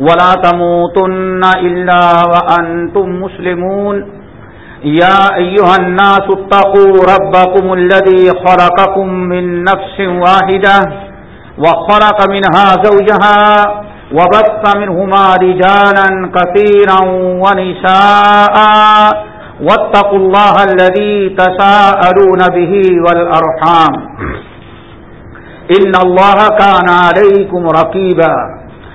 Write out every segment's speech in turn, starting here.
ولا تموتن إلا وأنتم مسلمون. يا أيها الناس اتقوا ربكم الذي خلقكم من نفس واحدة وخلق منها زوجها وبث منهما رجالا كثيرا ونساء واتقوا الله الذي تساءلون به والأرحام. إن الله كان عليكم رقيبا.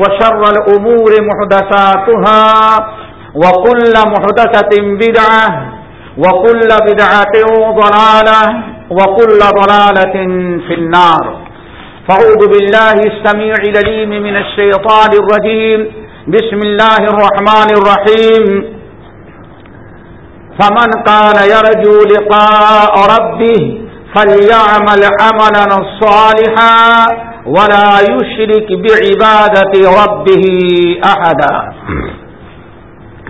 وشر الأمور محدثاتها وكل محدثة بدعة وكل بدعة ضلالة وكل ضلالة في النار. فعوذ بالله السميع لليم من الشيطان الرجيم. بسم الله الرحمن الرحيم. فمن كان يرجو لقاء ربه فليعمل عملا صالحا ولا يشرك بعبادة ربه أحدا۔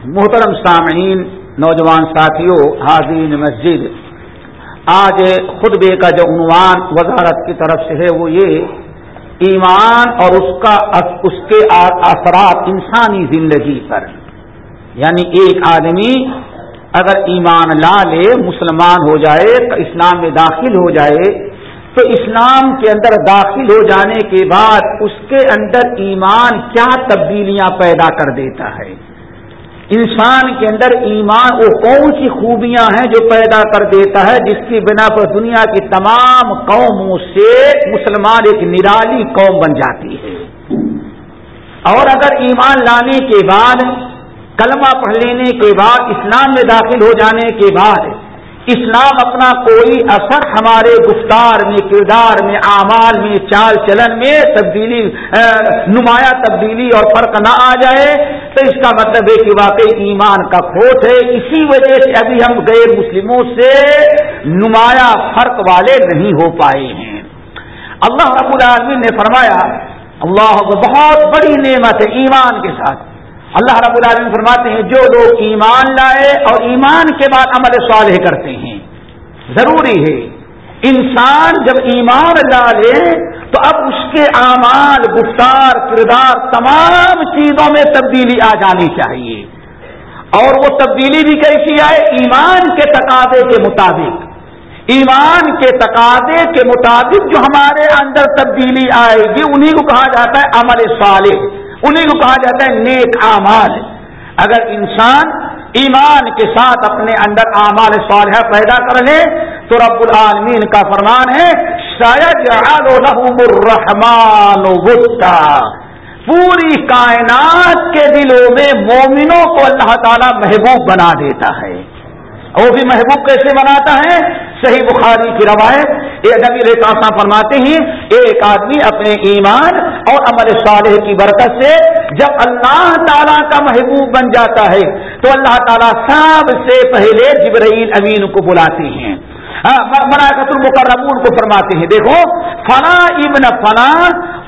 محترم سامعین، نوجوان ساتھیوں حاضرین مسجد، آج خطبے کا جو عنوان وزارت کی طرف سے ہے وہ یہ، ایمان اور اس کا اس کے اثرات انسانی زندگی پر۔ یعنی ایک آدمی اگر ایمان لا لے، مسلمان ہو جائے اسلام میں داخل ہو جائے۔ تو اسلام کے اندر داخل ہو جانے کے بعد اس کے اندر ایمان کیا تبدیلیاں پیدا کر دیتا ہے؟ انسان کے اندر ایمان وہ کون سی خوبیاں ہیں جو پیدا کر دیتا ہے جس کی بنا پر دنیا کی تمام قوموں سے مسلمان ایک نرالی قوم بن جاتی ہے؟ اور اگر ایمان لانے کے بعد کلمہ پڑھ لینے کے بعد اسلام میں داخل ہو جانے کے بعد اسلام اپنا کوئی اثر ہمارے گفتار میں، کردار میں، اعمال میں، چال چلن میں تبدیلی نمایاں تبدیلی اور فرق نہ آ جائے تو اس کا مطلب ہے کہ واقعی ایمان کا کھوٹ ہے۔ اسی وجہ سے ابھی ہم غیر مسلموں سے نمایاں فرق والے نہیں ہو پائے ہیں۔ اللہ رب العالمین نے فرمایا، اللہ بہت بڑی نعمت ہے ایمان کے ساتھ۔ اللہ رب العالمین فرماتے ہیں، جو لوگ ایمان لائے اور ایمان کے بعد عمل صالح کرتے ہیں، ضروری ہے۔ انسان جب ایمان لا لے، تو اب اس کے اعمال، گفتار، کردار تمام چیزوں میں تبدیلی آ جانی چاہیے۔ اور وہ تبدیلی بھی کیسی آئے؟ ایمان کے تقاضے کے مطابق۔ ایمان کے تقاضے کے مطابق جو ہمارے اندر تبدیلی آئے گی انہیں کو کہا جاتا ہے عمل صالح۔ انہیں کو کہا جاتا ہے نیک اعمال۔ اگر انسان ایمان کے ساتھ اپنے اندر اعمال صالحہ پیدا کر لے، تو رب العالمین کا فرمان ہے، شاید الرحمان پوری کائنات کے دلوں میں مومنوں کو اللہ تعالیٰ محبوب بنا دیتا ہے۔ وہ بھی محبوب کیسے بناتا ہے؟ صحیح بخاری کی روایت یہ نبی ریتا فرماتے ہیں، ایک آدمی اپنے ایمان اور عمل صالح کی برکت سے جب اللہ تعالیٰ کا محبوب بن جاتا ہے، تو اللہ تعالیٰ سب سے پہلے جبرائیل امین کو بلاتے ہیں۔ ہاں، مراکت المکرمون کو فرماتے ہیں، دیکھو فنا ابن فنا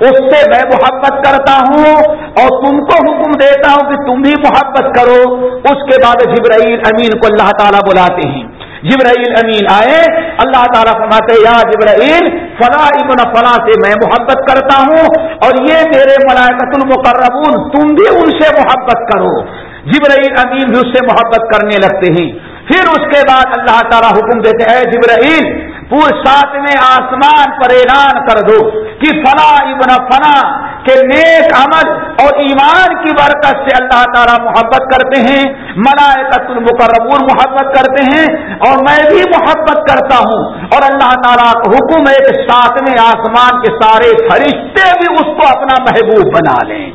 اس سے میں محبت کرتا ہوں اور تم کو حکم دیتا ہوں کہ تم بھی محبت کرو۔ اس کے بعد جبرائیل امین کو اللہ تعالیٰ بلاتے ہیں۔ جبرائیل امین آئے۔ اللہ تعالیٰ فرماتے یا جبرائیل، فلاں ابن فلاں سے میں محبت کرتا ہوں اور یہ میرے ملائکت المقربون، تم بھی ان سے محبت کرو۔ جبرائیل امین بھی اس سے محبت کرنے لگتے ہیں۔ پھر اس کے بعد اللہ تعالیٰ حکم دیتے ہیں جبرائیل پور ساتویں آسمان پر اعلان کر دو کہ فلاں ابن فلاں کہ نیک عمل اور ایمان کی برکت سے اللہ تعالیٰ محبت کرتے ہیں ملائکت المقربون محبت کرتے ہیں اور میں بھی محبت کرتا ہوں اور اللہ تعالیٰ کا حکم ایک ساتویں آسمان کے سارے فرشتے بھی اس کو اپنا محبوب بنا لیں۔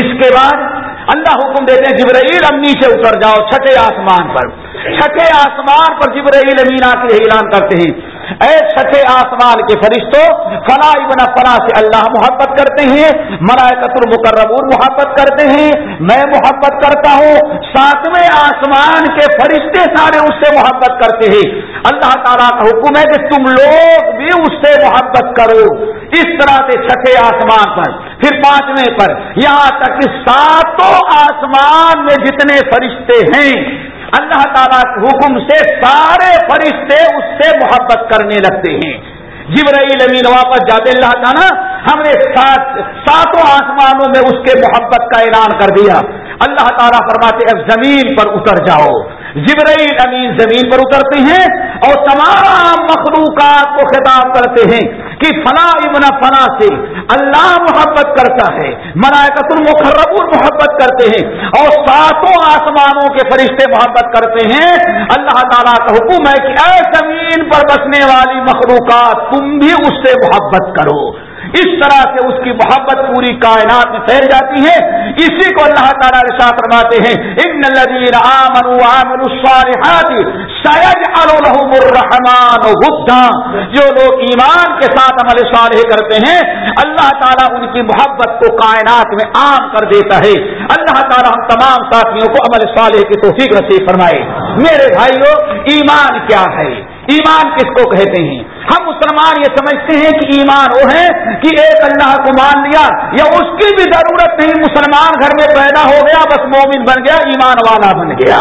اس کے بعد اللہ حکم دیتے ہیں، جبرائیل امی سے اتر جاؤ، چھٹے آسمان پر۔ چھٹے آسمان پر جبرائیل امینا کے اعلان کرتے ہیں۔ اے چھٹے آسمان کے فرشتوں فلا ابن فلا سے اللہ محبت کرتے ہیں ملائکت المقربون محبت کرتے ہیں۔ میں محبت کرتا ہوں، ساتویں آسمان کے فرشتے سارے اس سے محبت کرتے ہیں۔ اللہ تعالیٰ کا حکم ہے کہ تم لوگ بھی اس سے محبت کرو۔ اس طرح سے چھٹے آسمان پر، پھر پانچویں پر، یہاں تک کہ ساتوں آسمان میں جتنے فرشتے ہیں اللہ تعالیٰ کے حکم سے سارے فرشتے اس سے محبت کرنے لگتے ہیں۔ جبرائیل امین واپس جاتے اللہ تعالیٰ ہم نے سات ساتوں آسمانوں میں اس کے محبت کا اعلان کر دیا۔ اللہ تعالیٰ فرماتے اب زمین پر اتر جاؤ۔ جبرائیل امین زمین پر اترتے ہیں اور تمام مخلوقات کو خطاب کرتے ہیں کہ فلاں ابن فنا سے اللہ محبت کرتا ہے ملائکت المخربون محبت کرتے ہیں اور ساتوں آسمانوں کے فرشتے محبت کرتے ہیں۔ اللہ تعالیٰ کا حکم ہے کہ اے زمین پر بسنے والی مخلوقات، تم بھی اس سے محبت کرو۔ اس طرح سے اس کی محبت پوری کائنات میں پھیل جاتی ہے۔ اسی کو اللہ تعالیٰ رشاط فرماتے ہیں، ان الذین آمنوا وعملوا الصالحات سيجعل الرحمن ودا جو لوگ ایمان کے ساتھ عمل صالح کرتے ہیں، اللہ تعالیٰ ان کی محبت کو کائنات میں عام کر دیتا ہے۔ اللہ تعالیٰ ہم تمام ساتھیوں کو عمل صالح کی توفیق نصیب فرمائے۔ میرے بھائیوں ایمان کیا ہے؟ ایمان کس کو کہتے ہیں؟ ہم مسلمان یہ سمجھتے ہیں کہ ایمان وہ ہے کہ ایک اللہ کو مان لیا یا اس کی بھی ضرورت نہیں، مسلمان گھر میں پیدا ہو گیا، بس مومن بن گیا، ایمان والا بن گیا۔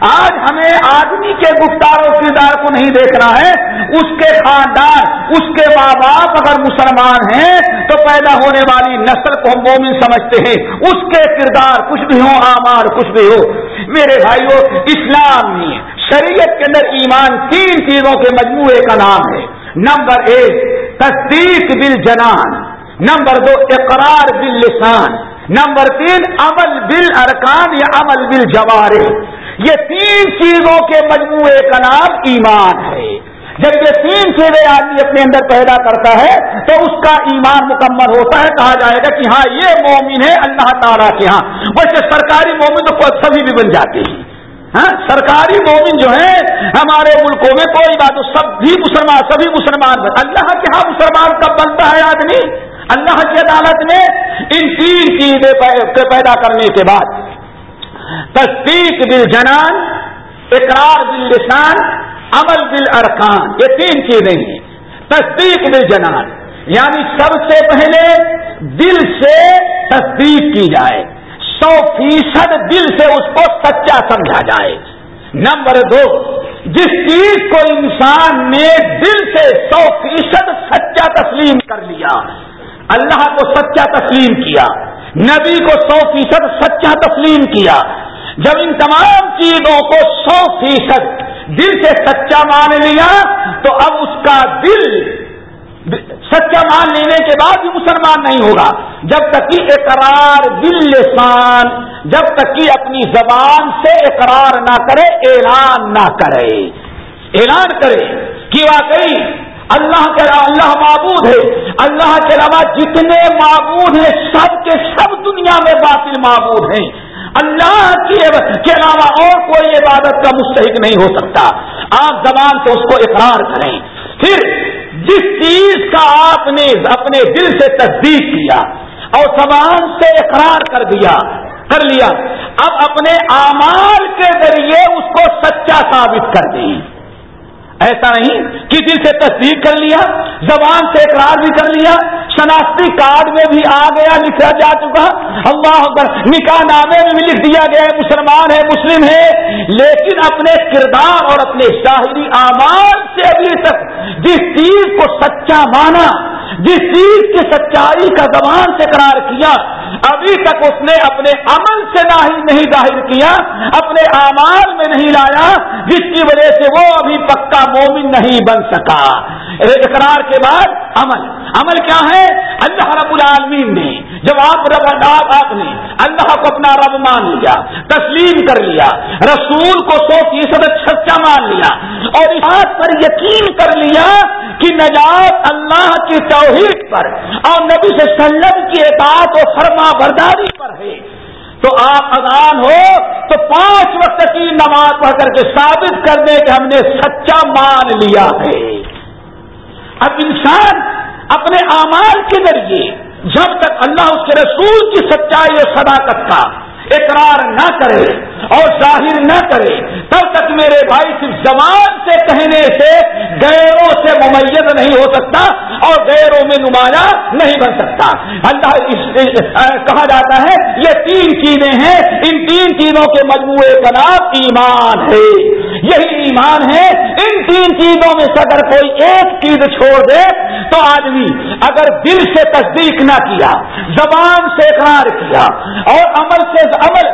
آج ہمیں آدمی کے گفتار و کردار کو نہیں دیکھنا ہے۔ اس کے خاندان، اس کے ماں باپ اگر مسلمان ہیں تو پیدا ہونے والی نسل کو ہم مومن سمجھتے ہیں۔ اس کے کردار کچھ بھی ہو آمار کچھ بھی ہو میرے بھائیوں اسلام میں شریعت کے اندر ایمان تین چیزوں کے مجموعے کا نام ہے۔ نمبر ایک، تصدیق بل جنان نمبر دو، اقرار بل لسان نمبر تین، عمل بل ارکان یا عمل بل جوارے یہ تین چیزوں کے مجموعے کا نام ایمان ہے۔ جب یہ تین چیزیں آدمی اپنے اندر پیدا کرتا ہے، تو اس کا ایمان مکمل ہوتا ہے۔ کہا جائے گا کہ ہاں یہ مومن ہے اللہ تعالیٰ کے ہاں۔ ویسے سرکاری مومن تو سبھی بھی بن جاتے ہیں۔ ہاں سرکاری مومن جو ہے ہمارے ملکوں میں کوئی بات سب بھی مسلمان، سبھی مسلمان اللہ کے ہاں مسلمان کب بنتا ہے آدمی؟ اللہ کی عدالت میں ان تین چیزیں پیدا کرنے کے بعد۔ تصدیق بل جنان اقرار بل لسان عمل بل ارکان یہ تین چیزیں ہیں۔ تصدیق بل جنان یعنی سب سے پہلے دل سے تصدیق کی جائے۔ سو فیصد دل سے اس کو سچا سمجھا جائے۔ نمبر دو، جس چیز کو انسان نے دل سے سو فیصد سچا تسلیم کر لیا، اللہ کو سچا تسلیم کیا، نبی کو سو فیصد سچا تسلیم کیا جب ان تمام چیزوں کو سو فیصد دل سے سچا مان لیا، تو اب اس کا دل سچا مان لینے کے بعد بھی مسلمان نہیں ہوگا۔ جب تک کہ اقرار دل لسان، جب تک کہ اپنی زبان سے اقرار نہ کرے، اعلان نہ کرے۔ اعلان کرے کہ واقعی اللہ کے اللہ معبود ہے۔ اللہ کے علاوہ جتنے معبود ہیں، سب کے سب دنیا میں باطل معبود ہیں۔ اللہ کی کے علاوہ اور کوئی عبادت کا مستحق نہیں ہو سکتا۔ آپ زبان سے اس کو اقرار کریں۔ پھر جس چیز کا آپ نے اپنے دل سے تصدیق کیا اور زبان سے اقرار کر دیا، کر لیا، اب اپنے اعمال کے ذریعے اس کو سچا ثابت کر دیں۔ ایسا نہیں کہ دل سے تصدیق کر لیا، زبان سے اقرار بھی کر لیا شناختی کارڈ میں بھی آ گیا، لکھا جا چکا۔ اللہ اکبر، نکاح نامے میں بھی لکھ دیا گیا ہے، مسلمان ہے، مسلم ہے۔ لیکن اپنے کردار اور اپنے شاہری اعمال سے ابھی تک جس چیز کو سچا مانا جس چیز کی سچائی کا زبان سے قرار کیا، ابھی تک اس نے اپنے عمل سے نہیں ظاہر کیا، اپنے اعمال میں نہیں لایا، جس کی وجہ سے وہ ابھی پکا مومن نہیں بن سکا۔ اقرار کے بعد عمل۔ عمل کیا ہے؟ اللہ رب العالمین نے۔ جب آپ رب آپ نے اللہ کو اپنا رب مان لیا، تسلیم کر لیا، رسول کو سو فیصد اچھا سچا مان لیا، اور اس بات پر یقین کر لیا کہ نجات اللہ کی توحید پر، اور نبی سے سلم کی اطاعت و فرما برداری پر ہے۔ تو آپ اذان ہو، تو پانچ وقت کی نماز پڑھ کر کے ثابت کر دیں کہ ہم نے سچا مان لیا ہے۔ اب انسان اپنے اعمال کے ذریعے جب تک اللہ اس کے رسول کی سچائی اور صداقت کا اقرار نہ کرے اور ظاہر نہ کرے تب تک میرے بھائی صرف زبان سے کہنے سے غیروں سے ممیز نہیں ہو سکتا اور غیروں میں نمایاں نہیں بن سکتا۔ اللہ کہا جاتا ہے، یہ تین چیزیں ہیں۔ ان تین چیزوں کے مجموعے کا نام ایمان ہے۔ یہی ایمان ہے، ان تین چیزوں میں سے اگر کوئی ایک چیز چھوڑ دے، تو آدمی اگر دل سے تصدیق نہ کیا، زبان سے اقرار کیا، اور عمل سے عمل،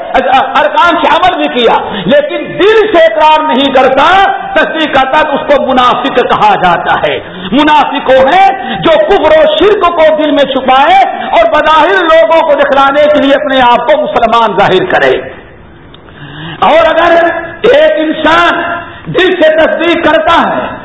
ارکان سے عمل بھی کیا، لیکن دل سے اقرار نہیں کرتا، تصدیق کرتا تو اس کو منافق کہا جاتا ہے۔ منافق وہ ہے جو کبر و شرک کو دل میں چھپائے اور بظاہر لوگوں کو دکھلانے کے لیے اپنے آپ کو مسلمان ظاہر کرے۔ اور اگر ایک انسان دل سے تصدیق کرتا ہے۔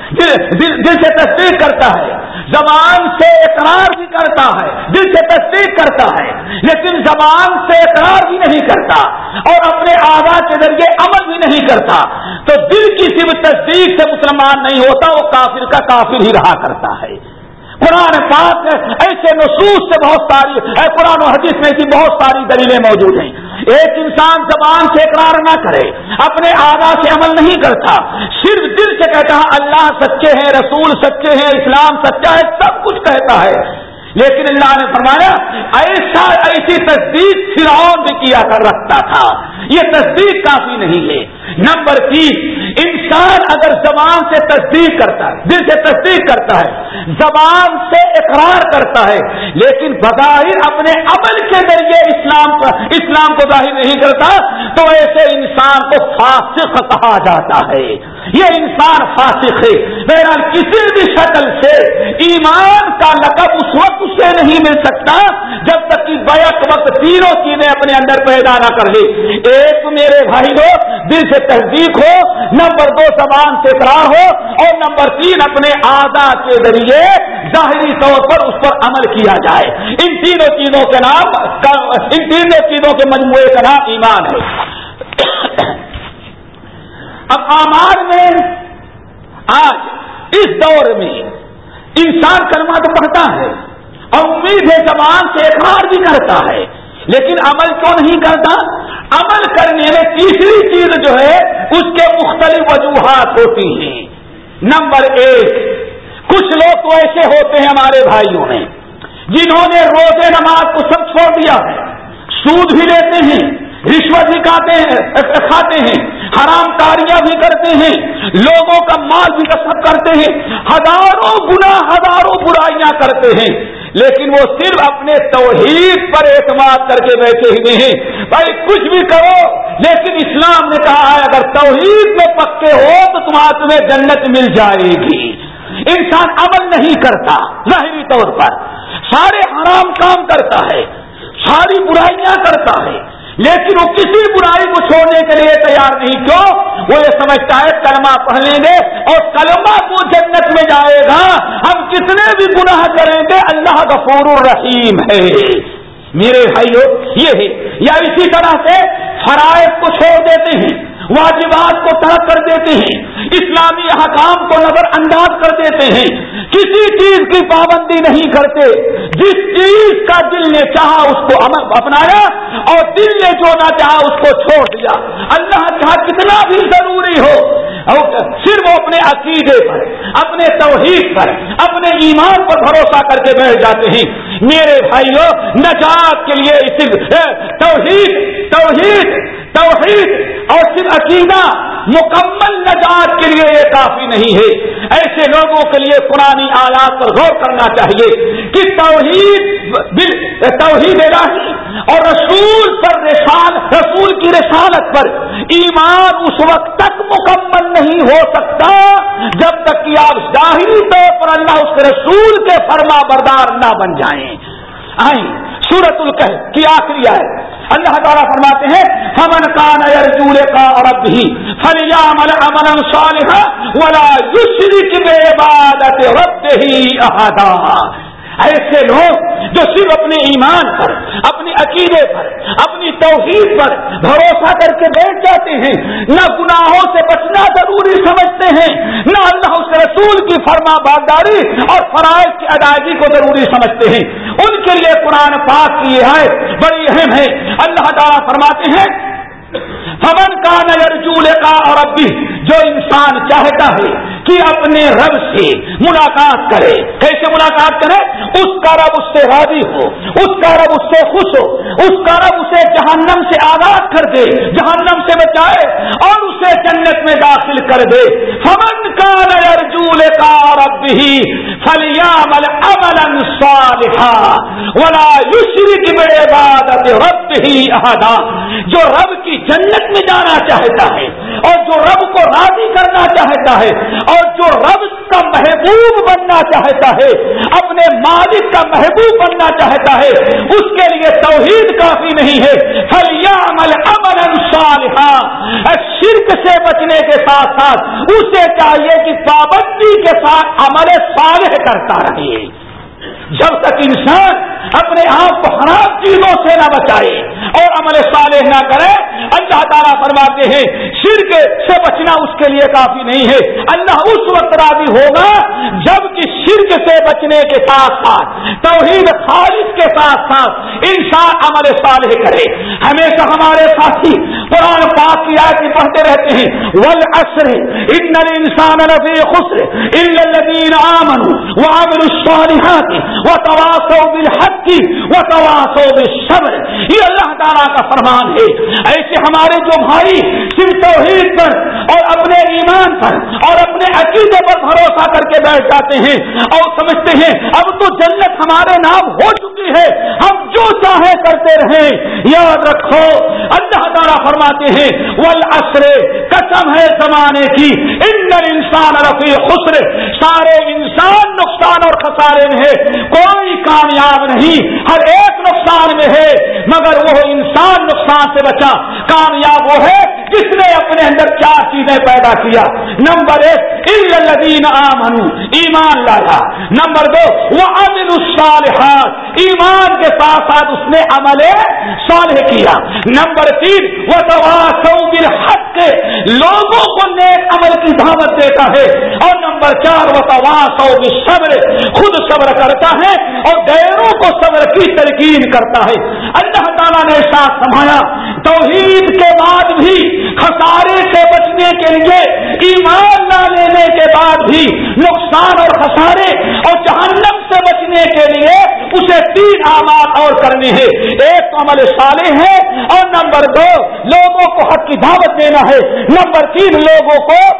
دل سے تصدیق کرتا ہے۔ زبان سے اقرار بھی کرتا ہے۔ دل سے تصدیق کرتا ہے۔ لیکن زبان سے اقرار بھی نہیں کرتا۔ اور اپنے آواز کے ذریعے عمل بھی نہیں کرتا۔ تو دل کی صرف تصدیق سے مسلمان نہیں ہوتا، وہ کافر کا کافر ہی رہا کرتا ہے۔ قرآن پاک ایسے نصوص سے بہت ساری قرآن و حدیث میں ایسی بہت ساری دلیلیں موجود ہیں۔ ایک انسان زبان سے اقرار نہ کرے، اپنے آگا سے عمل نہیں کرتا، صرف دل سے کہتا ہے، اللہ سچے ہیں، رسول سچے ہیں، اسلام سچا ہے، سب کچھ کہتا ہے۔ لیکن اللہ نے فرمایا، ایسا ایسی تصدیق فرعون بھی کیا کر رکھتا تھا۔ یہ تصدیق کافی نہیں ہے۔ نمبر تین، انسان اگر زبان سے تصدیق کرتا ہے، دل سے تصدیق کرتا ہے، زبان سے اقرار کرتا ہے، لیکن بظاہر اپنے عمل کے ذریعے اسلام کو اسلام کو ظاہر نہیں کرتا، تو ایسے انسان کو فاسق کہا جاتا ہے۔ یہ انسان فاسق ہے۔ بہرحال کسی بھی شکل سے ایمان کا لقب اس وقت اسے نہیں مل سکتا جب تک کہ بیک وقت تینوں چیزیں اپنے اندر پیدا نہ کر لی ایک میرے بھائی ہو دل سے تصدیق ہو، نمبر دو زبان سے اقرار ہو، اور نمبر تین اپنے آزاد کے ذریعے ظاہری طور پر اس پر عمل کیا جائے۔ ان تینوں چیزوں کے نام، ان تینوں چیزوں کے مجموعے کا نام ایمان ہے۔ اب آماد میں آج اس دور میں انسان کلمہ تو پڑھتا ہے اور امید ہے زبان سے اقرار بھی کرتا ہے، لیکن عمل کیوں نہیں کرتا؟ عمل کرنے میں تیسری چیز جو ہے، اس کے مختلف وجوہات ہوتی ہیں۔ نمبر ایک، کچھ لوگ تو ایسے ہوتے ہیں ہمارے بھائیوں میں، جنہوں نے روزے نماز کو سب چھوڑ دیا ہے، سود بھی لیتے ہیں۔ رشوت بھی کھاتے ہیں کھاتے ہیں، حرام کاریاں بھی کرتے ہیں، لوگوں کا مال بھی کسب کرتے ہیں، ہزاروں گنا ہزاروں برائیاں کرتے ہیں۔ لیکن وہ صرف اپنے توحید پر اعتماد کر کے بیٹھے ہوئے ہیں۔ بھائی، کچھ بھی کرو، لیکن اسلام نے کہا ہے، اگر توحید میں پکے ہو، تو تمہارا تمہیں جنت مل جائے گی۔ انسان عمل نہیں کرتا، ظاہری طور پر۔ سارے حرام کام کرتا ہے، ساری برائیاں کرتا ہے۔ لیکن وہ کسی برائی کو چھوڑنے کے لیے تیار نہیں، کیوں؟ وہ یہ سمجھتا ہے، کلمہ پڑھ لیں گے اور کلمہ کو جنت میں جائے گا۔ ہم کتنے بھی گناہ کریں گے، اللہ غفور الرحیم ہے۔ میرے بھائیو، یہ ہے۔ یا اسی طرح سے فرائض کو چھوڑ دیتے ہیں۔ واجبات کو ترک کر دیتے ہیں، اسلامی حکام کو نظر انداز کر دیتے ہیں۔ کسی چیز کی پابندی نہیں کرتے، جس چیز کا دل نے چاہا اس کو اپنایا اور دل نے جو نہ چاہا اس کو چھوڑ دیا۔ اللہ چاہ کتنا بھی ضروری ہو صرف اپنے عقیدے پر، اپنے توحید پر، اپنے ایمان پر بھروسہ کر کے بیٹھ جاتے ہیں۔ میرے بھائیوں نجات کے لیے توحید توحید توحید اور صرف عقیدہ مکمل نجات کے لیے یہ کافی نہیں ہے۔ ایسے لوگوں کے لیے پرانی آلات پر غور کرنا چاہیے کہ توحید توحید راہی اور رسول پر رسال رسول کی رسالت پر ایمان اس وقت تک مکمل نہیں ہو سکتا جب تک کہ آپ ظاہری طور پر اللہ اس کے رسول کے فرما بردار نہ بن جائیں۔ آئیں سورت القح کی آخری آئے اللہ تعالیٰ فرماتے ہیں ہمن کان ارجول کا اور اب بھی فلیا امن امن صالحہ ولا یشرک بے عبادت رب ہی احدا ایسے لوگ جو صرف اپنے ایمان پر، اپنے عقیدے پر، اپنی توحید پر بھروسہ کر کے بیٹھ جاتے ہیں۔ نہ گناہوں سے بچنا ضروری سمجھتے ہیں، نہ اللہ اس رسول کی فرما برداری اور فرائض کی ادائیگی کو ضروری سمجھتے ہیں۔ ان کے لیے قرآن پاک کی یہ ہے بڑی اہم ہے۔ اللہ تعالیٰ فرماتے ہیں، فمن کا نظر چولہے کا اور اب بھی جو انسان چاہتا ہے کہ اپنے رب سے ملاقات کرے۔ کیسے ملاقات کرے؟ اس کا رب اس سے راضی ہو، اس کا رب اس سے خوش ہو، اس کا رب اسے جہنم سے آزاد کر دے، جہنم سے بچائے اور اسے جنت میں داخل کر دے۔ فمن کا نظر کا اور اب بھی فلیا مل صالحا ولا یشرک بعبادت رب ہی احدا۔ جو رب کی جنت میں جانا چاہتا ہے اور جو رب کو راضی کرنا چاہتا ہے اور جو رب کا محبوب بننا چاہتا ہے، اپنے مالک کا محبوب بننا چاہتا ہے، اس کے لیے توحید کافی نہیں ہے۔ فلیا عمل امن صالحہ شرک سے بچنے کے ساتھ ساتھ، اسے چاہیے کہ پابندی کے ساتھ عمل صالح کرتا رہے۔ جب تک انسان اپنے آپ کو خراب چیزوں سے نہ بچائے اور عمل صالح نہ کرے، اللہ تعالیٰ فرماتے ہیں، شرک سے بچنا اس کے لیے کافی نہیں ہے۔ اللہ اس وقت راضی ہوگا جبکہ شرک سے بچنے کے ساتھ ساتھ، توحید خالص کے ساتھ ساتھ انسان عمل صالح کرے۔ ہمیشہ ہمارے ساتھی قرآن پاک کی آیت پڑھتے رہتے ہیں ول اثر اتنا انسان خسر الدین آمن وہ عامر الصالحات وہ تواسو بالحق کی وہ تواسو بالصبر۔ یہ اللہ تعالیٰ کا فرمان ہے۔ ایسے ہمارے جو بھائی صرف توحید پر اور اپنے ایمان پر اور اپنے عقیدے پر بھروسہ کر کے بیٹھ جاتے ہیں اور سمجھتے ہیں، اب تو جنت ہمارے نام ہو چکی ہے۔ ہم جو چاہے کرتے رہیں۔ یاد رکھو، اللہ تعالیٰ فرماتے ہیں ول قسم ہے زمانے کی۔ ان انسان رفیع خسر۔ سارے انسان نقصان اور خسارے میں ہے کوئی کامیاب نہیں، ہر ایک نقصان میں ہے، مگر وہ انسان نقصان سے بچا، کامیاب وہ ہے جس نے اپنے اندر چار چیزیں پیدا کیا۔ نمبر ایک الدین آمن ایمان لایا۔ نمبر دو وہ امن الصالحات، ایمان کے ساتھ ساتھ اس نے عمل صالح کیا۔ نمبر تین وہ دوا سو حق کے لوگوں کو نیک عمل کی دعوت دیتا ہے۔ اور نمبر چار وہ دوا سو صبر خود صبر کرتا ہے اور غیروں کو صبر کی ترکین کرتا ہے۔ اللہ تعالیٰ نے ساتھ سنبھایا۔ توحید کے بعد بھی، خسارے سے بچنے کے لیے، ایمان نہ لینے کے بعد بھی، نقصان اور خسارے اور کے لیے اسے تین آماد اور کرنے ہیں ایک تو عمل صالح ہے اور نمبر دو، لوگوں کو حق کی دعوت دینا ہے۔ نمبر تین، لوگوں کو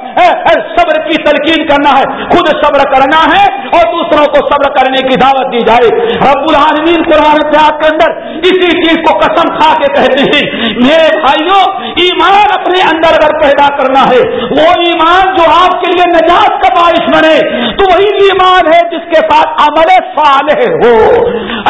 صبر کی تلقین کرنا ہے۔ خود صبر کرنا ہے اور دوسروں کو صبر کرنے کی دعوت دی جائے۔ رب العالمین قرآن پیاز کے اندر اسی چیز کو قسم کھا کے کہتے ہیں۔ میرے بھائیوں، ایمان اپنے اندر اگر پیدا کرنا ہے، وہ ایمان جو آپ کے لیے نجات کا باعث بنے، تو وہی ایمان ہے جس کے ساتھ عمل صالح ہو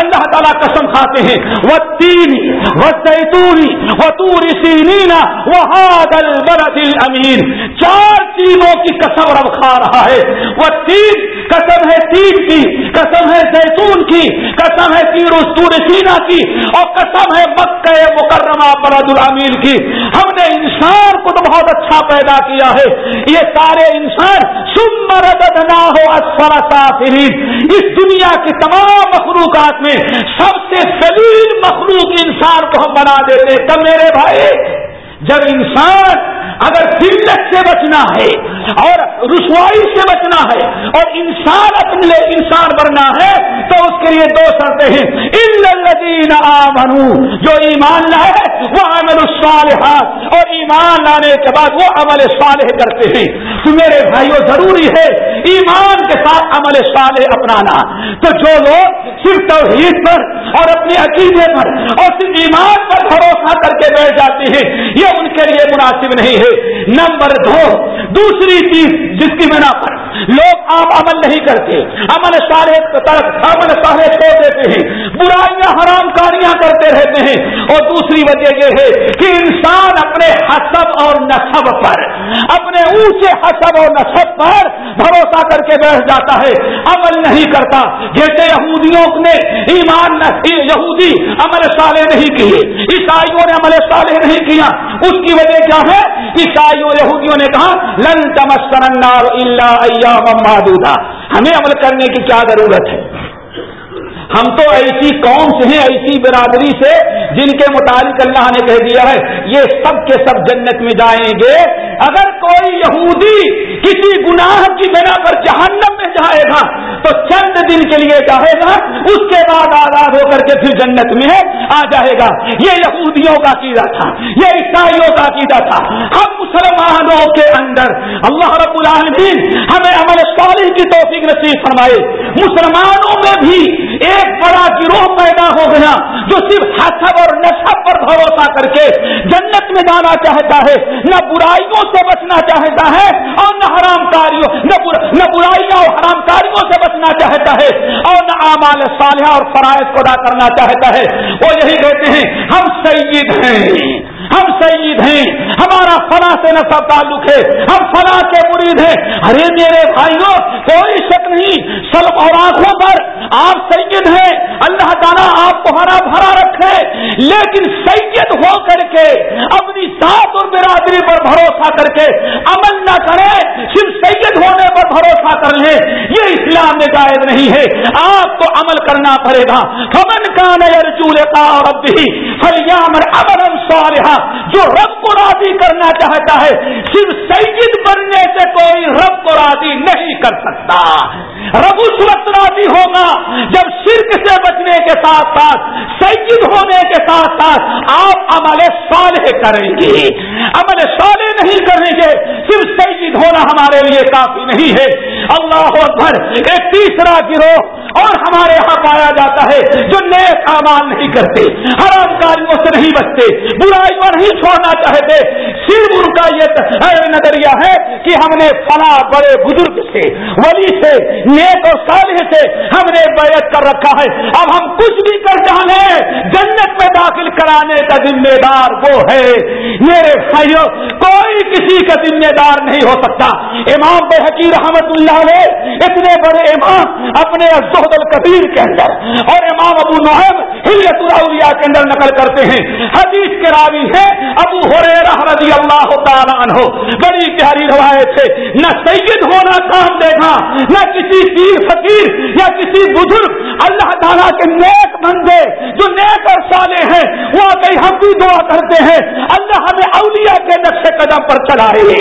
اللہ تعالیٰ قسم کھاتے ہیں وہ تین وہ زیتونی وہ توری سینا وہ ہادل دل امین چار چیزوں کی قسم رب کھا رہا ہے۔ وہ تین قسم ہے تین کی، قسم ہے زیتون کی، قسم ہے تیر تور سینا کی، اور قسم ہے مکہ مکرمہ برد الامین کی۔ ہم نے انسان کو تو بہت اچھا پیدا کیا ہے۔ یہ سارے انسان سمردد نہ ہو سافرین اس دنیا کی تمام مخلوقات میں سب سے سلیل مخلوق انسان کو ہم بنا دیتے تب میرے بھائی؟ جب انسان اگر ذلت سے بچنا ہے اور رسوائی سے بچنا ہے اور انسان اپنے لیے انسان بننا ہے، تو اس کے لیے دو شرطیں ہیں۔ الدین جو ایمان لائے وہ عمل الصالحات۔ اور ایمان لانے کے بعد وہ عمل صالح کرتے ہیں۔ تو میرے بھائیوں ضروری ہے ایمان کے ساتھ عمل صالح اپنانا۔ تو جو لوگ صرف توحید پر اور اپنے عقیدے پر اور صرف ایمان پر بھروسہ کر کے بیٹھ جاتے ہیں، یہ ان کے لیے مناسب نہیں ہے۔ نمبر دو، دوسری چیز جس کی بنا پر لوگ عام عمل نہیں کرتے امن سارے امن سارے چھوڑ دیتے ہیں، برائیاں حرام کاریاں کرتے رہتے ہیں۔ اور دوسری وجہ یہ ہے کہ انسان اپنے حسب اور نصب پر، اپنے اونچے حسب اور نصب پر بھروسہ کر کے بیٹھ جاتا ہے، عمل نہیں کرتا۔ جیسے یہودیوں نے ایمان یہودی عمل صالح نہیں کیے، عیسائیوں نے عمل صالح نہیں کیا۔ اس کی وجہ کیا ہے؟ عیسائیوں یہودیوں نے کہا، لن تمسن النار الا ایام معدودہ ہمیں عمل کرنے کی کیا ضرورت ہے؟ ہم تو ایسی قوم سے ہیں، ایسی برادری سے جن کے متعلق اللہ نے کہہ دیا ہے، یہ سب کے سب جنت میں جائیں گے۔ اگر کوئی یہودی کسی گناہ کی بنا پر جہنم میں جائے گا، تو چند دن کے لیے جائے گا، اس کے بعد آزاد ہو کر کے پھر جنت میں آ جائے گا۔ یہ یہودیوں کا قیدا تھا، یہ عیسائیوں کا قیدا تھا۔ ہم مسلمانوں کے اندر اللہ رب العالمین ہمیں عمل صالح کی توفیق نصیب فرمائے۔ مسلمانوں میں بھی ایک بڑا گروہ پیدا ہو گیا جو صرف حسب اور نصب پر بھروسہ کر کے جنت میں جانا چاہتا ہے، نہ برائیوں سے بچنا چاہتا ہے اور نہ حرام کاریوں، نہ برائیوں اور حرام کاریوں سے بچنا چاہتا ہے اور نہ اعمال صالحہ اور فرائض کو ادا کرنا چاہتا ہے۔ وہ یہی کہتے ہیں، ہم سید ہیں۔ ہم سعید ہیں، ہمارا فنا سے نصب تعلق ہے، ہم فنا کے مرید ہیں۔ ارے میرے بھائیوں، کوئی شک نہیں، سلب اور آنکھوں پر آپ سید ہیں۔ اللہ تعالیٰ آپ کو ہرا بھرا رکھے۔ لیکن سید ہو کر کے، اپنی ساتھ اور برادری پر بھروسہ کر کے عمل نہ کرے۔ صرف سید ہونے پر بھروسہ کر لیں، یہ اسلام میں جائز نہیں ہے۔ آپ کو عمل کرنا پڑے گا۔ فمن کا نئے چولہے کا اور بھی فلیامر جو رب کو راضی کرنا چاہتا ہے، صرف سید بننے سے کوئی رب کو راضی نہیں کر سکتا۔ رب اس وقت راضی ہوگا جب شرک سے بچنے کے ساتھ ساتھ، سید ہونے کے ساتھ ساتھ آپ عمل صالح کریں گے۔ عمل صالح نہیں کریں گے، صرف سید ہونا ہمارے لیے کافی نہیں ہے۔ اللہ اکبر، ایک تیسرا گروہ اور ہمارے یہاں پایا جاتا ہے جو نیک اعمال نہیں کرتے، حرام کاریوں سے نہیں بچتے، برائی پر نہیں چھوڑنا چاہتے۔ صرف ان کا یہ نظریہ ہے کہ ہم نے فنا بڑے بزرگ سے، ولی سے، نیک اور صالح سے ہم نے بیعت کر رکھا ہے۔ اب ہم کچھ بھی کر جانے جنت میں داخل کرانے کا ذمہ دار وہ ہے۔ میرے بھائیوں کوئی کسی کا ذمہ دار نہیں ہو سکتا۔ امام بحقی رحمت اللہ نے اتنے بڑے امام اپنے زہد القبیر کے اندر اور امام ابو نحب ہلت الاولیاء کے اندر نقل کرتے ہیں۔ حدیث کے راوی ہے ابو ہریرہ رضی اللہ تعالیٰ عنہ۔ بڑی پیاری روایت ہے۔ نہ سید ہونا کام دیکھا، نہ کسی پیر فقیر یا کسی بزرگ۔ اللہ تعالیٰ کے نیک بندے جو نیک اور سالے ہیں وہ کئی ہم بھی دعا کرتے ہیں۔ اللہ ہمیں اولیاء کے نقش قدم پر چلائے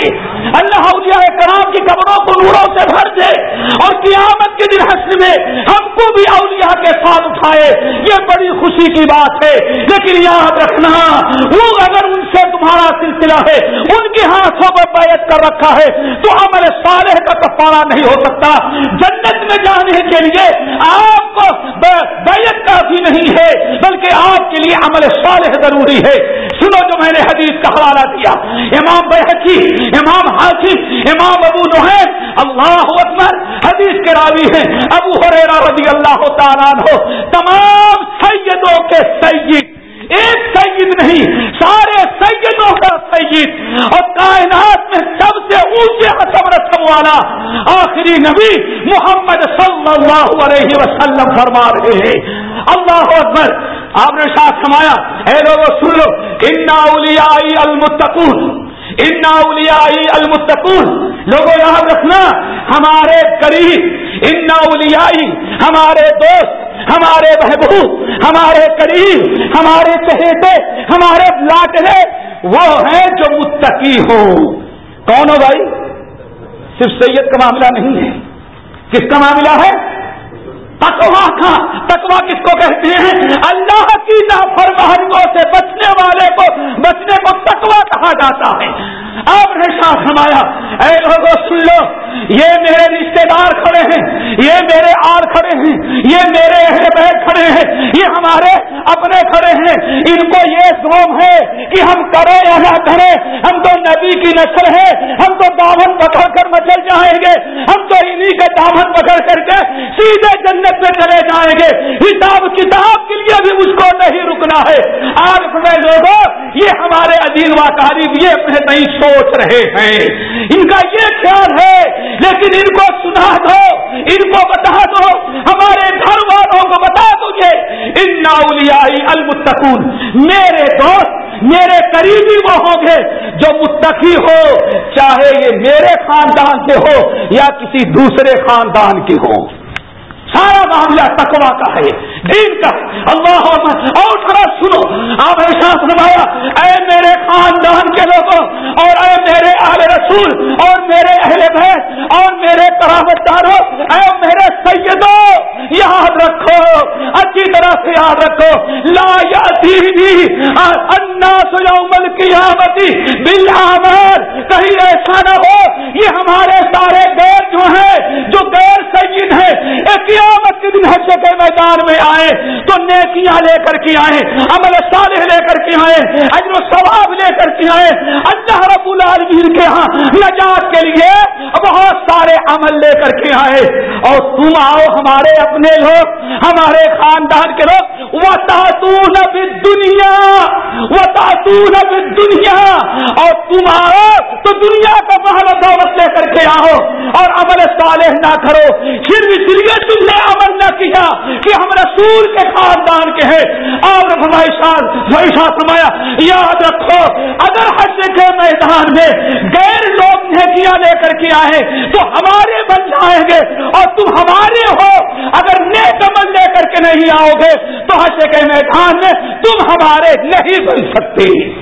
اللہ اولیاء کرام کی قبروں کو نوروں سے بھر دے اور قیامت کے دن حسن میں ہم کو بھی اولیاء کے ساتھ اٹھائے۔ یہ بڑی خوشی کی بات ہے۔ لیکن یاد رکھنا، وہ اگر ان سے تمہارا سلسلہ ہے، ان کے ہاتھوں پر بیعت کر رکھا ہے، تو ہمارے صالح کا کفارہ نہیں ہو سکتا۔ جنت میں جانے کے لیے آپ کو بیعت کافی نہیں ہے، بلکہ آپ کے لیے عمل صالح ضروری ہے۔ سنو جو میں نے حدیث کا حوالہ دیا۔ امام بحقی امام حاکم امام ابو نحیب اللہ اکبر، حدیث کے راوی ہیں۔ ابو حریرہ رضی اللہ تعالیٰ ہو تمام سیدوں کے سید۔ ایک سید نہیں، سارے سیدوں کا سید۔ اور کائنات میں سب سے اونچے حسب رسم والا آخری نبی محمد صلی اللہ علیہ وسلم فرما رہے ہیں۔ اللہ اکبر، آپ نے ساتھ سمایا اے لوگوں، سن لو، انا اولیائی المتقون۔ انا اولیائی المتقون۔ لوگوں یاد رکھنا، ہمارے قریب، انا اولیائی ہمارے دوست، ہمارے محبوب ہمارے قریب، ہمارے چہیتے ہمارے لاٹرے وہ ہیں جو متقی ہو کون ہو بھائی؟ صرف سید کا معاملہ نہیں ہے۔ کس کا معاملہ ہے؟ تکوا کا تکوا کس کو کہتے ہیں؟ اللہ کی نافرمانیوں سے بچنے والے کو، بچنے کو تکوا کہا جاتا ہے۔ آپ نے ساتھ سمایا اے لوگوں سن لو، یہ میرے رشتے دار کھڑے ہیں، یہ میرے آر کھڑے ہیں، یہ میرے اہل بیٹھ کھڑے ہیں، یہ ہمارے اپنے کھڑے ہیں۔ ان کو یہ سوم ہے کہ ہم کریں یا نہ کریں، ہم تو نبی کی نسل ہے ہم تو دعوت جائیں گے ہم تو انہیں کے دامن پکڑ کر کے سیدھے جنت میں چلے جائیں گے۔ حساب کتاب کے لیے بھی مجھ کو نہیں رکنا ہے۔ آج میں لوگوں، یہ ہمارے عظیم و قریب یہ اپنے نہیں سوچ رہے ہیں۔ ان کا یہ خیال ہے، لیکن ان کو سنا دو، ان کو بتا دو۔ ہمارے گھر والوں کو بتا دو گے۔ ان ناؤلیائی المتقون، میرے دوست، میرے قریبی وہ ہوں گے جو متقی ہو، چاہے یہ میرے خاندان کے ہو یا کسی دوسرے خاندان کے ہو سارا معاملہ تکوا کا ہے، دین کا۔ اللہ اور تھوڑا سنو، آپ ایسا سنوایا اے میرے خاندان کے لوگوں، اور اے میرے آل رسول، اور میرے اہل بہت اور میرے کرامت داروں، اے میرے سیدوں، یاد رکھو، اچھی طرح سے یاد رکھو۔ لا انا سمل قیامتی بل کہیں ایسا نہ ہو، یہ ہمارے سارے غیر جو ہیں، جو غیر سید ہیں، ایک قیامت کے دن حج کے میدان میں آئے، تو نیکیاں لے کر کے آئے، عمل صالح لے کر کے آئے، اجر و ثواب لے کر کے آئے۔ اللہ رب العالمین کے ہاں نجات کے لیے بہت سارے عمل لے کر کے آئے۔ اور تم آؤ ہمارے اپنے لوگ، ہمارے خاندان کے لوگ۔ وہ تاتون دنیا وہ تاتون دنیا اور تم آؤ تو دنیا کا محل دولت لے کر کے آؤ۔ اور عمل صالح نہ کرو، پھر بھی تم نے عمل نہ کیا کہ ہم رسول کے خاندان کے ہیں۔ اور فرمایا، یاد رکھو، اگر حج کے میدان میں غیر لوگ نیکیاں لے کر کے آئے تو ہمارے بن جائیں گے اور تم ہمارے ہو۔ اگر نیک عمل لے کر کے نہیں آؤ گے تو حج کے میدان میں تم ہمارے نہیں بن سکتے۔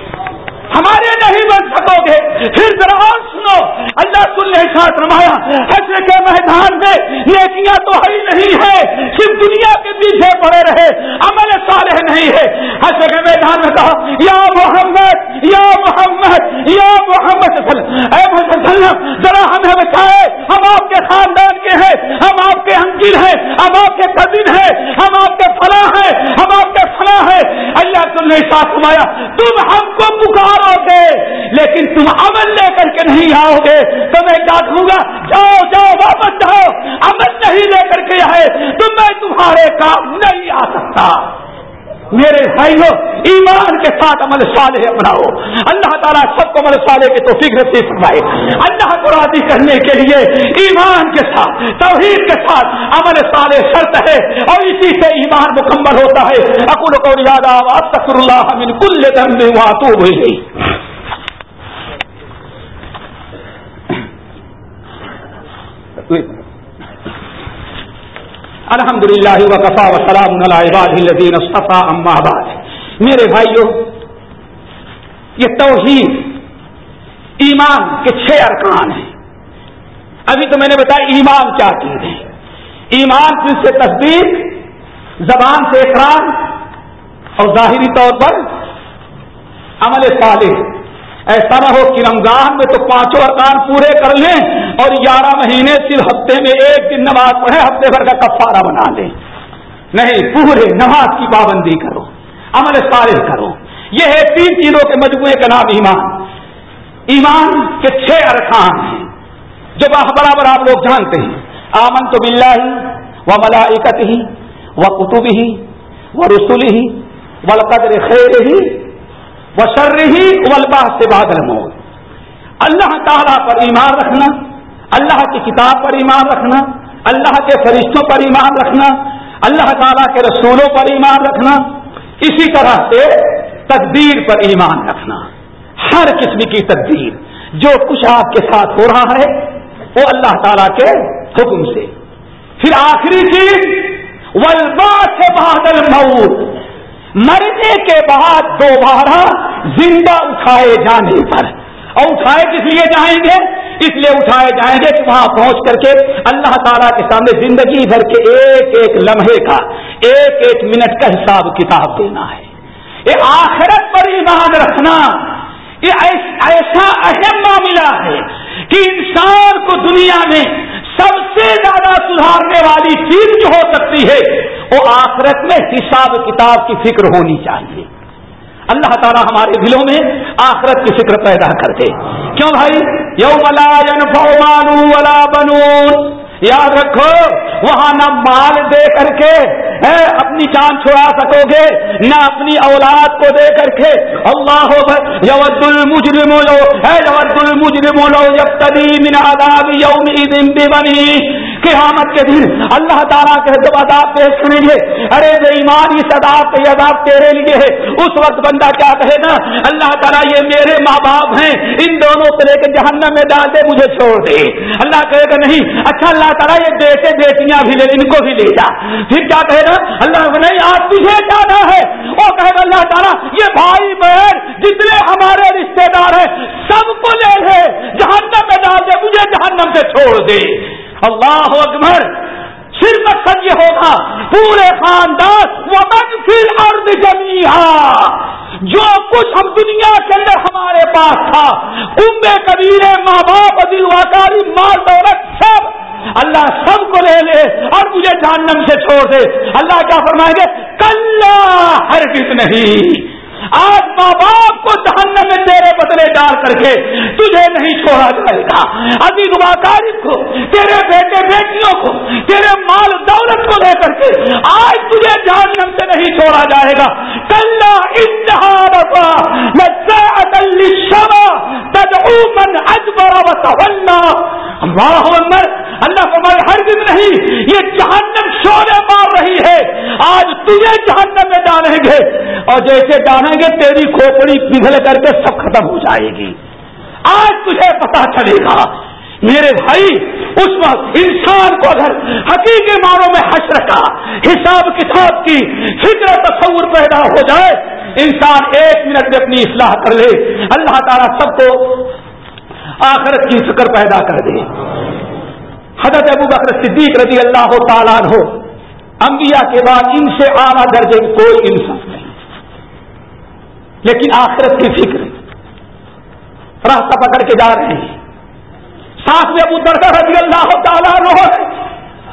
ہمارے نہیں بن سکو گے پھر ذرا سنو۔ اللہ سن نے ساتھ رمایا حشر کے میدان میں نیکیاں تو ہی نہیں ہے، صرف دنیا کے پیچھے پڑے رہے، عمل صالح نہیں ہے۔ حشر کے میدان میں کہا، یا محمد یا محمد یا محمد اے محمد ذرا ہمیں بچائے۔ ہم آپ کے خاندان کے ہیں، ہم آپ کے انکل ہیں، ہم آپ کے قدیم ہیں، ہم آپ کے فلاں ہیں، ہم آپ کے فلاں ہیں۔ اللہ تم نے ساتھ رمایا تم ہم کو پکار گے، لیکن تم عمل لے کر کے نہیں آؤ گے، تو میں کیا کہوں گا؟ جاؤ جاؤ، واپس جاؤ، عمل نہیں لے کر کے آئے، تو میں تمہارے کام نہیں آ سکتا۔ میرے بھائیوں، ایمان کے ساتھ عمل صالح اپناؤ۔ اللہ تعالیٰ سب کو عمل صالح کے توفیق نصیب فرمائے۔ اللہ کو راضی کرنے کے لیے ایمان کے ساتھ، توحید کے ساتھ عمل صالح شرط ہے۔ اور اسی سے ایمان مکمل ہوتا ہے۔ اکول کو یاد آواز تکر اللہ من کل دم میں وہاں ہوئی Wait. الحمد للہ وقفا وسلام الدین صفا اما آباد میرے بھائیوں یہ توحید، ایمان کے چھ ارکان ہیں۔ ابھی تو میں نے بتایا ایمان کیا چیز ہے۔ ایمان جن سے تصدیق، زبان سے اقرار اور ظاہری طور پر عمل صالح۔ ایسا نہ ہو کہ رمضان میں تو پانچوں ارکان پورے کر لیں اور گیارہ مہینے صرف ہفتے میں ایک دن نماز پڑھے ہفتے بھر کا کفارہ بنا لیں۔ نہیں، پورے نماز کی پابندی کرو، عمل صالح کرو۔ یہ ہے تین چیزوں کے مجموعے کا نام ایمان۔ ایمان کے چھ ارکان ہیں، جو برابر آپ لوگ جانتے ہیں۔ آمن تو بلّہ ہی وہ ملائکت ہی وہ کتب ہی وہ رسول ہی و قدر خیر ہی شر ہی ولبا سے بادل موت اللہ تعالیٰ پر ایمان رکھنا، اللہ کی کتاب پر ایمان رکھنا، اللہ کے فرشتوں پر ایمان رکھنا، اللہ تعالیٰ کے رسولوں پر ایمان رکھنا، اسی طرح سے تقدیر پر ایمان رکھنا۔ ہر قسم کی تقدیر جو کچھ آپ کے ساتھ ہو رہا ہے، وہ اللہ تعالیٰ کے حکم سے۔ پھر آخری چیز ولبا سے بادل موت مرنے کے بعد دوبارہ زندہ اٹھائے جانے پر۔ اور اٹھائے کس لیے جائیں گے؟ اس لیے اٹھائے جائیں گے کہ وہاں پہنچ کر کے اللہ تعالیٰ کے سامنے زندگی بھر کے ایک ایک لمحے کا، ایک ایک منٹ کا حساب کتاب دینا ہے۔ یہ آخرت پر ایمان رکھنا، یہ ایسا اہم معاملہ ہے کہ انسان کو دنیا میں سب سے زیادہ سدھارنے والی چیز جو ہو سکتی ہے، وہ آخرت میں حساب کتاب کی فکر ہونی چاہیے۔ اللہ تعالیٰ ہمارے دلوں میں آخرت کی فکر پیدا کر دے۔ کیوں بھائی؟ یو ملا ولا بنون۔ یاد رکھو، وہاں نہ مال دے کر کے اپنی جان چھڑا سکو گے، نہ اپنی اولاد کو دے کر کے۔ اللہ یود المجرم لو یود المجرم لو یبتدی من عذاب یوم بنی قیامت کے دن اللہ تعالیٰ کے جب عذاب پیش کریں گے۔ ارے بے ایمان اس عذاب کے عذاب تیرے لیے ہے، اس وقت بندہ کیا کہے گا؟ اللہ تعالیٰ، یہ میرے ماں باپ ہیں، ان دونوں کو لے کے جہنم میں ڈال دے، مجھے چھوڑ دے۔ اللہ کہے گا، نہیں اچھا اللہ اللہ تعالیٰ یہ بیٹے بیٹیاں بھی لے ان کو بھی لے جا۔ پھر کیا کہے گا اللہ نہیں آپ تجھے جانا ہے؟ وہ کہے گا، اللہ تعالیٰ، یہ بھائی بہن جتنے ہمارے رشتے دار ہیں، سب کو لے لے، جہنم میں ڈال دے، مجھے جہنم سے چھوڑ دے۔ اللہ اکبر۔ پھر مقصد یہ ہوگا، پورے خاندان، ومن پھر ارد جمی جو کچھ ہم دنیا کے اندر ہمارے پاس تھا کمبے کبیرے، ماں باپ دل واکاری مال دولت، سب اللہ سب کو لے لے اور مجھے جہنم سے چھوڑ دے۔ اللہ کیا فرمائیں گے؟ کل ہر نہیں۔ آج ماں باپ کو جہنم میں تیرے بدلے ڈال کر کے تجھے نہیں چھوڑا جائے گا۔ ابھی گواکاری کو، تیرے بیٹے بیٹیوں کو، تیرے مال دولت کو لے کر کے آج تجھے جہنم سے نہیں چھوڑا جائے گا۔ کل اشتہار من اجبر اللہ اللہ فرمائے ہر دن نہیں، یہ جہنم شورے مار رہی ہے۔ آج تجھے جہنم میں ڈالیں گے۔ اور جیسے ڈالیں گے، تیری کھوپڑی پگھل کر کے سب ختم ہو جائے گی۔ آج تجھے پتا چلے گا۔ میرے بھائی، اس وقت انسان کو اگر حقیقی ماروں میں حشر کا، حساب کتاب کی فکر تصور پیدا ہو جائے، انسان ایک منٹ میں اپنی اصلاح کر لے۔ اللہ تعالیٰ سب کو آخرت کی فکر پیدا کر دے۔ حضرت ابو بکر صدیق رضی اللہ تعالیٰ ہو انبیاء کے بعد ان سے اعلیٰ درجے کوئی انسان لیکن آخرت کی فکر راستہ پکڑ کے جا رہے ہیں۔ ساتھ میں ابو دردا رضی اللہ تعالیٰ ہے۔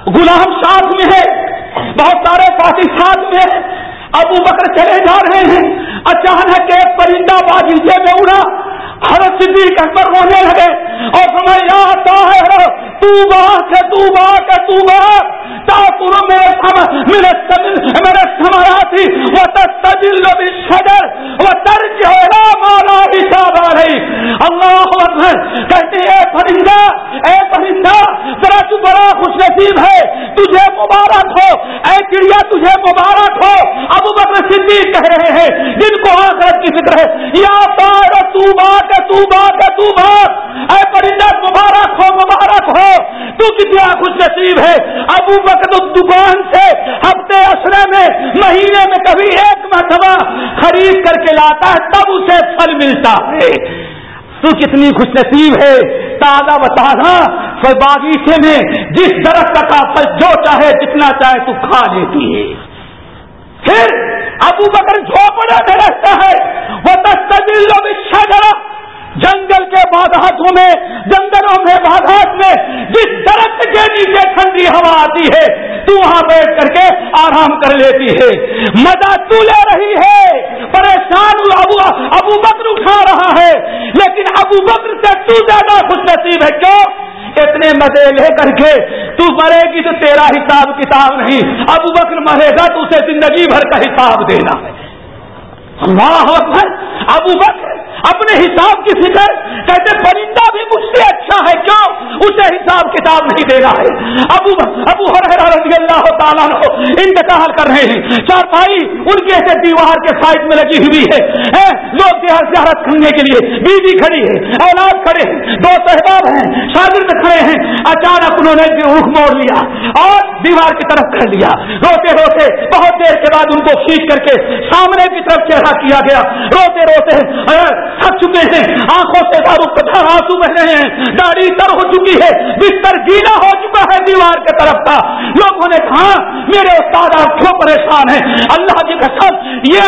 غلام ساتھ میں ہے۔ بہت سارے پاکستان ساتھ میں ہے۔ ابو بکر چلے جا رہے ہیں۔ اچانک ایک پرندہ باغیچے میں اڑا۔ ہر صدیق اکبر رونے لگے۔ اور سمجھ یاد ہے تو بات ہے تو بات ہے تو بات تاکر میرے میرے سمایا وہ تجل بالشجر وہ ترج ہے مالا حساب آ رہی اللہ کہتے اے پرندہ اے پرندہ، ذرا تو بڑا خوش نصیب ہے۔ تجھے مبارک ہو۔ اے چڑیا، تجھے مبارک ہو۔ ابو بکر صدیق کہہ رہے ہیں، جن کو آخرت کی فکر ہے، یا پار تو بات تو بات تو بات اے پرندہ مبارک ہو مبارک ہو۔ تو کتنا خوش نصیب ہے۔ ابو بکر دکان سے ہفتے اشرے میں، مہینے میں کبھی ایک مرتبہ خرید کر کے لاتا ہے، تب اسے پھل ملتا ہے۔ تو کتنی خوش نصیب ہے، تازہ بتانا باغیچے میں، جس درخت کا پھل جو چاہے، جتنا چاہے تو کھا لیتی ہے۔ پھر ابو بکر جھوپڑا میں رہتا ہے۔ وہ تستدل شجرہ جنگل کے بادھاتوں میں، جنگلوں میں بادھات میں جس درخت کے نیچے ٹھنڈی ہوا آتی ہے، تو وہاں بیٹھ کر کے آرام کر لیتی ہے۔ مزہ تو لے رہی ہے۔ پریشان ابو ابو بکر اٹھا رہا ہے۔ لیکن ابو بکر سے تو زیادہ خوش نصیب ہے۔ کیوں؟ اتنے مزے لے کر کے تو مرے گی تو تیرا حساب کتاب نہیں۔ ابو بکر مرے گا تو اسے زندگی بھر کا حساب دینا ہے۔ اللہ اکبر، ابو بکر اپنے حساب کی فکر کہتے پرندہ بھی مجھ سے اچھا ہے، کیوں؟ اسے حساب کتاب نہیں دینا ہے۔ ابو ابو رضی اللہ تعالیٰ انتقال کر رہے ہیں۔ چار بھائی ان کے ایسے دیوار کے سائڈ میں لگی ہوئی ہے۔ لوگ زیارت کرنے کے لیے۔ بیوی کھڑی ہے، اولاد کھڑے ہیں۔ دو صحباب ہیں، شاگرد کھڑے ہیں۔ اچانک انہوں نے رخ موڑ لیا اور دیوار کی طرف کر لیا روتے روتے بہت دیر کے بعد ان کو کھینچ کر کے سامنے کی طرف چہرہ کیا گیا۔ روتے روتے تھک چکے ہیں۔ آنکھوں سے دارو پتھر آنسو بہ رہے ہیں۔ داڑھی تر ہو چکی ہے، بستر گیلا ہو چکا ہے دیوار کے طرف کا۔ لوگوں نے کہا، میرے استاد، آپ کیوں پریشان ہیں؟ اللہ کی قسم، یہ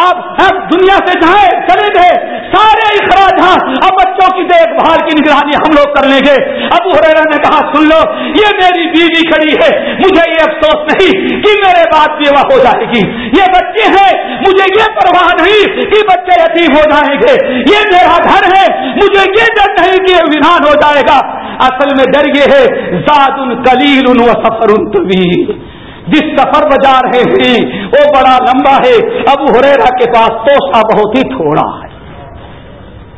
آپ دنیا سے جائیں، چلے گئے۔ سارے اخراج ہاں اب بچوں کی دیکھ بھال کی نگرانی ہم لوگ کر لیں گے۔ ابو حریرہ نے کہا، سن لو، یہ میری بیوی کھڑی ہے۔ مجھے یہ افسوس نہیں کہ میرے بعد بیوہ ہو جائے گی۔ یہ بچے ہیں، مجھے یہ پرواہ نہیں کہ بچے یتیم ہو جائیں گے۔ یہ میرا گھر ہے، مجھے یہ ڈر نہیں کہ ویران ہو جائے گا۔ اصل میں ڈر یہ ہے زاد ان کلیل ان سفر ان طویل۔ جس سفر میں جا رہے ہیں، وہ بڑا لمبا ہے۔ ابو ہریرا کے پاس توسا بہت ہی تھوڑا ہے۔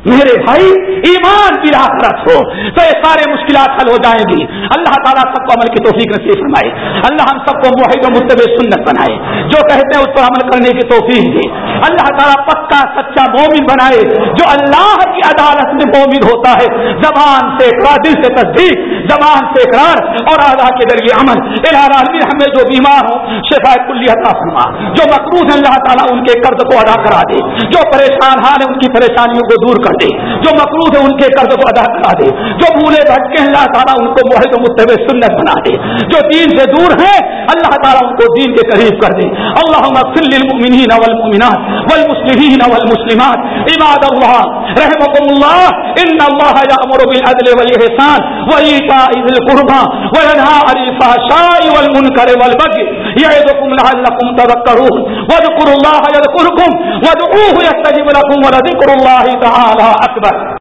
میرے بھائی، ایمان کی راہ رکھو تو یہ سارے مشکلات حل ہو جائیں گی۔ اللہ تعالیٰ سب کو عمل کی توفیق نصیب فرمائے۔ اللہ ہم سب کو معاہد و متب سنت بنائے۔ جو کہتے ہیں اس پر عمل کرنے کی توفیق دے۔ اللہ تعالیٰ پکا، سچا مومن بنائے۔ جو اللہ کی عدالت میں مومن ہوتا ہے، زبان سے اقرار، دل سے تصدیق، زبان سے اقرار اور آدھا کے ذریعے عمل۔ عالمی ہمیں جو بیمار ہوں شفا کلی عطا فرما۔ جو مقروض ہیں، اللہ تعالیٰ ان کے قرض کو ادا کرا دے۔ جو پریشان حال ہے ان کی پریشانیوں کو دور کر کر دے جو مقروض ہے ان کے قرض کو ادا کرا دے، جو بھولے بھٹکے ہیں اللہ تعالیٰ ان کو معاہد متب سنت بنا دے۔ جو دین سے دور ہے اللہ تعالیٰ ان کو دین کے قریب کر دے۔ اللہ للمؤمنین والمؤمنات والمسلمین والمسلمات. عباد اللہ رحمكم اللہ، ان اللہ یامر بالعدل والاحسان وایتاء ذی القربى وینهى عن الفحشاء والمنکر والبغي یعظکم لعلکم تذکرون. واذکروا الله یذکرکم وادعوه یستجب لكم ولذکر الله تعالی. اکبر